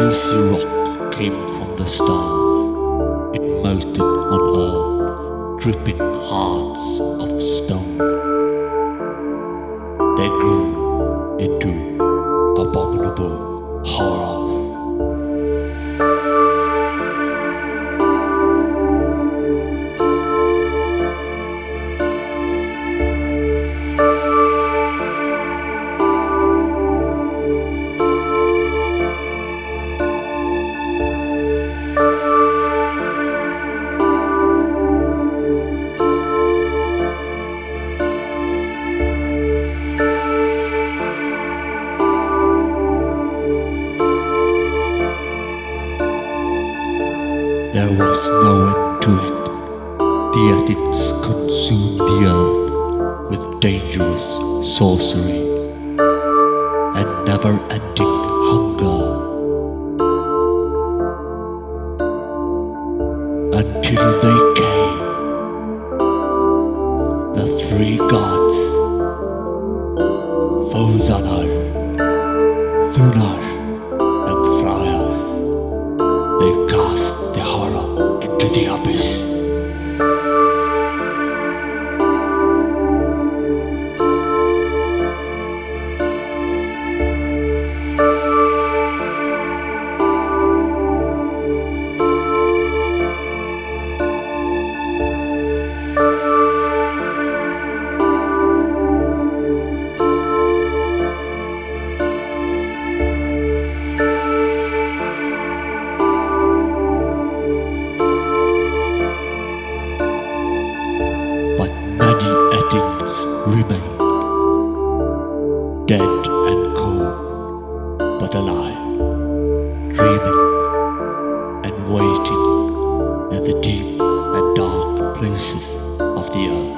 icy rock came from the stars. It melted on earth, dripping hearts of stone. There was no end to it. The Athens consumed the earth with dangerous sorcery and never ending hunger. Until they dead and cold, but alive, dreaming and waiting in the deep and dark places of the earth.